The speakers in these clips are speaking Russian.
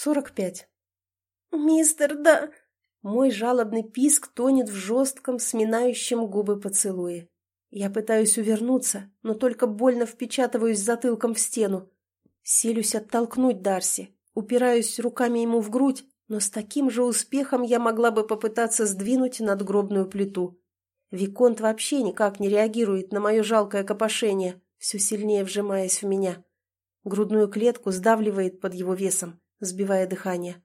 Сорок пять. «Мистер, да...» Мой жалобный писк тонет в жестком, сминающем губы поцелуе. Я пытаюсь увернуться, но только больно впечатываюсь затылком в стену. Селюсь оттолкнуть Дарси, упираюсь руками ему в грудь, но с таким же успехом я могла бы попытаться сдвинуть надгробную плиту. Виконт вообще никак не реагирует на мое жалкое копошение, все сильнее вжимаясь в меня. Грудную клетку сдавливает под его весом, сбивая дыхание.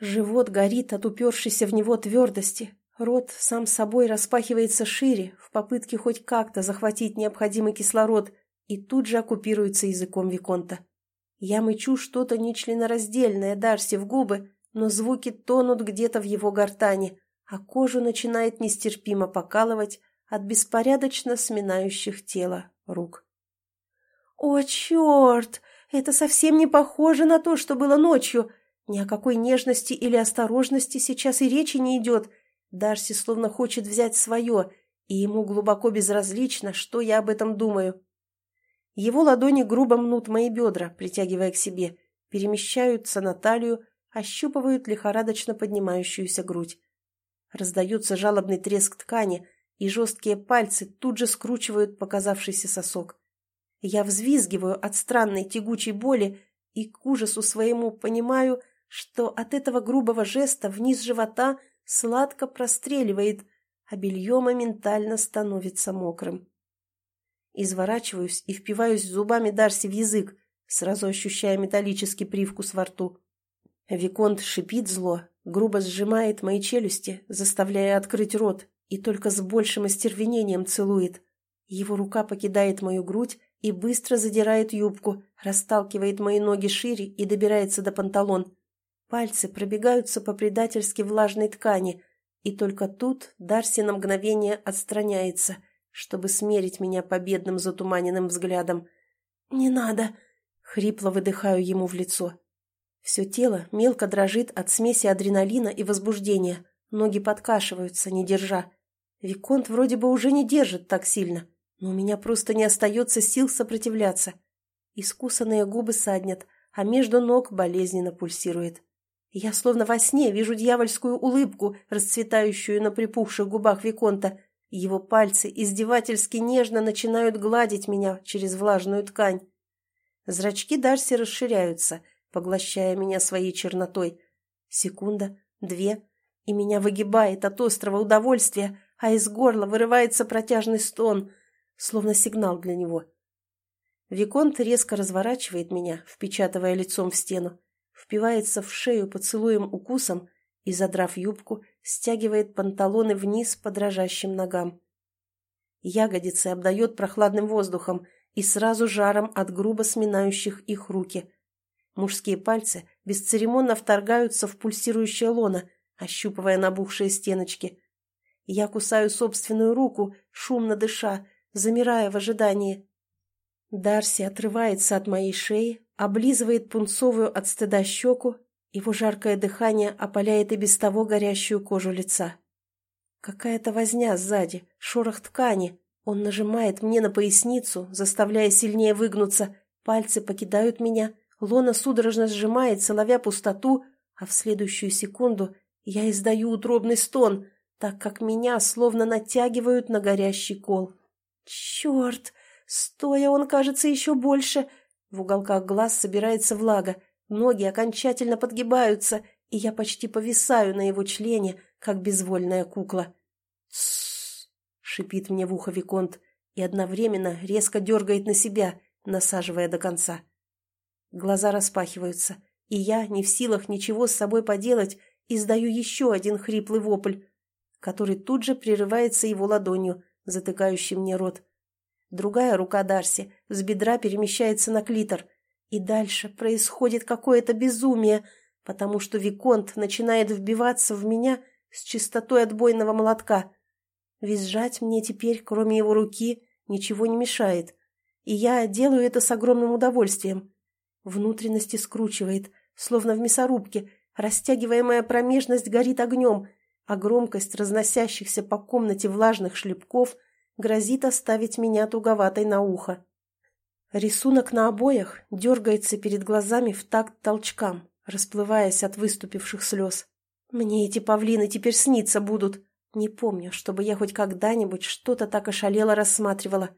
Живот горит от упершейся в него твердости. Рот сам собой распахивается шире, в попытке хоть как-то захватить необходимый кислород, и тут же оккупируется языком Виконта. Я мычу что-то нечленораздельное Дарси в губы, но звуки тонут где-то в его гортани, а кожу начинает нестерпимо покалывать от беспорядочно сминающих тело рук. «О, черт! Это совсем не похоже на то, что было ночью!» Ни о какой нежности или осторожности сейчас и речи не идет. Дарси словно хочет взять свое, и ему глубоко безразлично, что я об этом думаю. Его ладони грубо мнут мои бедра, притягивая к себе, перемещаются на талию, ощупывают лихорадочно поднимающуюся грудь. Раздается жалобный треск ткани, и жесткие пальцы тут же скручивают показавшийся сосок. Я взвизгиваю от странной тягучей боли и к ужасу своему понимаю, что от этого грубого жеста вниз живота сладко простреливает, а белье моментально становится мокрым. Изворачиваюсь и впиваюсь зубами Дарси в язык, сразу ощущая металлический привкус во рту. Виконт шипит зло, грубо сжимает мои челюсти, заставляя открыть рот, и только с большим остервенением целует. Его рука покидает мою грудь и быстро задирает юбку, расталкивает мои ноги шире и добирается до панталон. Пальцы пробегаются по предательски влажной ткани, и только тут Дарси на мгновение отстраняется, чтобы смерить меня победным затуманенным взглядом. «Не надо!» — хрипло выдыхаю ему в лицо. Все тело мелко дрожит от смеси адреналина и возбуждения, ноги подкашиваются, не держа. Виконт вроде бы уже не держит так сильно, но у меня просто не остается сил сопротивляться. Искусанные губы саднят, а между ног болезненно пульсирует. Я словно во сне вижу дьявольскую улыбку, расцветающую на припухших губах Виконта. Его пальцы издевательски нежно начинают гладить меня через влажную ткань. Зрачки Дарси расширяются, поглощая меня своей чернотой. Секунда, две, и меня выгибает от острого удовольствия, а из горла вырывается протяжный стон, словно сигнал для него. Виконт резко разворачивает меня, впечатывая лицом в стену впивается в шею поцелуем-укусом и, задрав юбку, стягивает панталоны вниз по дрожащим ногам. Ягодицы обдает прохладным воздухом и сразу жаром от грубо сминающих их руки. Мужские пальцы бесцеремонно вторгаются в пульсирующее лоно, ощупывая набухшие стеночки. Я кусаю собственную руку, шумно дыша, замирая в ожидании. Дарси отрывается от моей шеи, облизывает пунцовую от стыда щеку, его жаркое дыхание опаляет и без того горящую кожу лица. Какая-то возня сзади, шорох ткани. Он нажимает мне на поясницу, заставляя сильнее выгнуться. Пальцы покидают меня, лона судорожно сжимается, ловя пустоту, а в следующую секунду я издаю утробный стон, так как меня словно натягивают на горящий кол. «Черт!» Стоя он кажется еще больше. В уголках глаз собирается влага, ноги окончательно подгибаются, и я почти повисаю на его члене, как безвольная кукла. «Тссс!» — шипит мне в ухо Виконт и одновременно резко дергает на себя, насаживая до конца. Глаза распахиваются, и я, не в силах ничего с собой поделать, издаю еще один хриплый вопль, который тут же прерывается его ладонью, затыкающей мне рот. Другая рука Дарси с бедра перемещается на клитор. И дальше происходит какое-то безумие, потому что Виконт начинает вбиваться в меня с чистотой отбойного молотка. Визжать мне теперь, кроме его руки, ничего не мешает. И я делаю это с огромным удовольствием. Внутренности скручивает, словно в мясорубке, растягиваемая промежность горит огнем, а громкость разносящихся по комнате влажных шлепков – грозит оставить меня туговатой на ухо. Рисунок на обоях дергается перед глазами в такт толчкам, расплываясь от выступивших слез. «Мне эти павлины теперь сниться будут. Не помню, чтобы я хоть когда-нибудь что-то так ошалело рассматривала».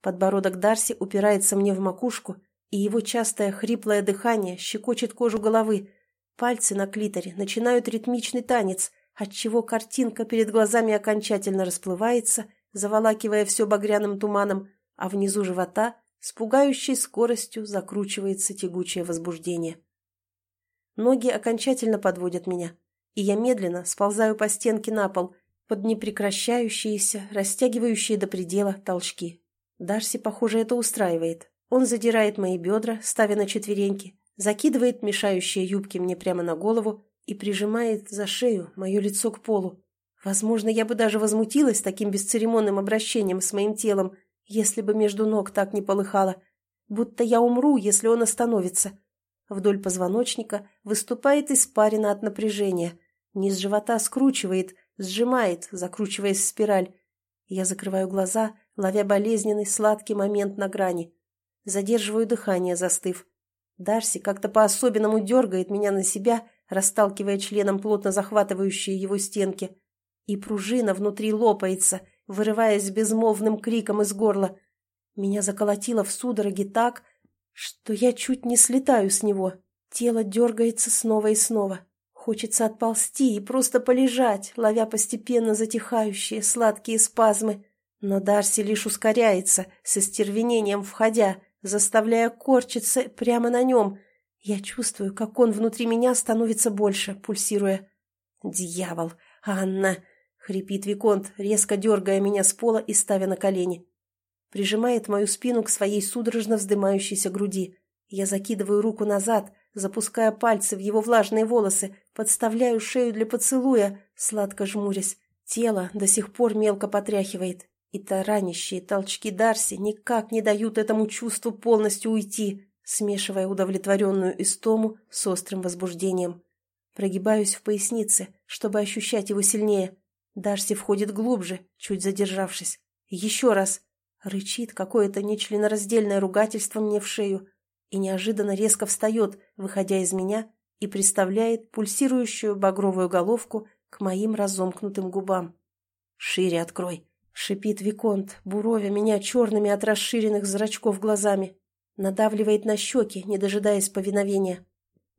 Подбородок Дарси упирается мне в макушку, и его частое хриплое дыхание щекочет кожу головы. Пальцы на клиторе начинают ритмичный танец, отчего картинка перед глазами окончательно расплывается, заволакивая все багряным туманом, а внизу живота с пугающей скоростью закручивается тягучее возбуждение. Ноги окончательно подводят меня, и я медленно сползаю по стенке на пол под непрекращающиеся, растягивающие до предела толчки. Дарси, похоже, это устраивает. Он задирает мои бедра, ставя на четвереньки, закидывает мешающие юбки мне прямо на голову и прижимает за шею мое лицо к полу. Возможно, я бы даже возмутилась таким бесцеремонным обращением с моим телом, если бы между ног так не полыхало, будто я умру, если он остановится. Вдоль позвоночника выступает испарина от напряжения, низ живота скручивает, сжимает, закручиваясь в спираль. Я закрываю глаза, ловя болезненный сладкий момент на грани. Задерживаю дыхание, застыв. Дарси как-то по-особенному дергает меня на себя, расталкивая членом плотно захватывающие его стенки. И пружина внутри лопается, вырываясь безмолвным криком из горла. Меня заколотило в судороге так, что я чуть не слетаю с него. Тело дергается снова и снова. Хочется отползти и просто полежать, ловя постепенно затихающие сладкие спазмы. Но Дарси лишь ускоряется, со стервенением входя, заставляя корчиться прямо на нем. Я чувствую, как он внутри меня становится больше, пульсируя. «Дьявол! Анна!» — хрипит Виконт, резко дергая меня с пола и ставя на колени. Прижимает мою спину к своей судорожно вздымающейся груди. Я закидываю руку назад, запуская пальцы в его влажные волосы, подставляю шею для поцелуя, сладко жмурясь. Тело до сих пор мелко потряхивает, и таранящие толчки Дарси никак не дают этому чувству полностью уйти, смешивая удовлетворенную истому с острым возбуждением. Прогибаюсь в пояснице, чтобы ощущать его сильнее. Дарси входит глубже, чуть задержавшись. Еще раз. Рычит какое-то нечленораздельное ругательство мне в шею и неожиданно резко встает, выходя из меня, и приставляет пульсирующую багровую головку к моим разомкнутым губам. «Шире открой!» — шипит Виконт, буровя меня черными от расширенных зрачков глазами. Надавливает на щеки, не дожидаясь повиновения.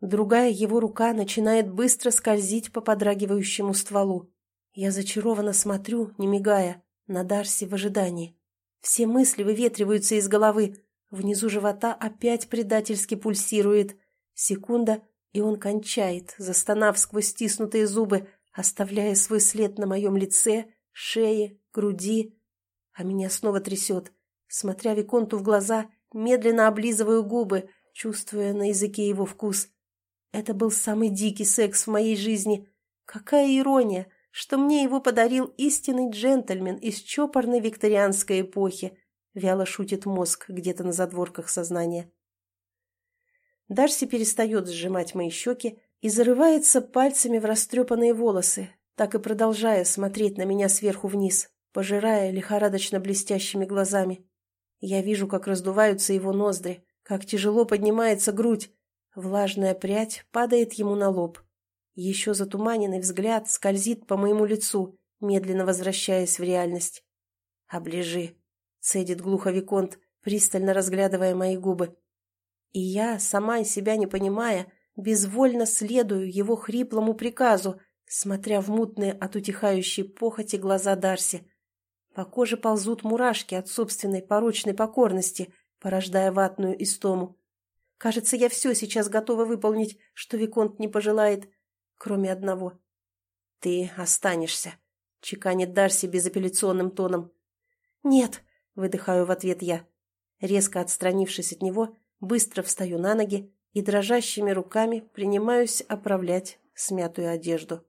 Другая его рука начинает быстро скользить по подрагивающему стволу. Я зачарованно смотрю, не мигая, на Дарси в ожидании. Все мысли выветриваются из головы. Внизу живота опять предательски пульсирует. Секунда, и он кончает, застонав сквозь стиснутые зубы, оставляя свой след на моем лице, шее, груди. А меня снова трясет. Смотря Виконту в глаза, медленно облизываю губы, чувствуя на языке его вкус. Это был самый дикий секс в моей жизни. Какая ирония! что мне его подарил истинный джентльмен из чопорной викторианской эпохи, вяло шутит мозг где-то на задворках сознания. Дарси перестает сжимать мои щеки и зарывается пальцами в растрепанные волосы, так и продолжая смотреть на меня сверху вниз, пожирая лихорадочно блестящими глазами. Я вижу, как раздуваются его ноздри, как тяжело поднимается грудь. Влажная прядь падает ему на лоб. Еще затуманенный взгляд скользит по моему лицу, медленно возвращаясь в реальность. «Оближи», — цедит глухо Виконт, пристально разглядывая мои губы. И я, сама себя не понимая, безвольно следую его хриплому приказу, смотря в мутные от утихающей похоти глаза Дарси. По коже ползут мурашки от собственной порочной покорности, порождая ватную истому. Кажется, я все сейчас готова выполнить, что Виконт не пожелает, кроме одного. «Ты останешься», — чеканит Дарси безапелляционным тоном. «Нет», — выдыхаю в ответ я. Резко отстранившись от него, быстро встаю на ноги и дрожащими руками принимаюсь оправлять смятую одежду.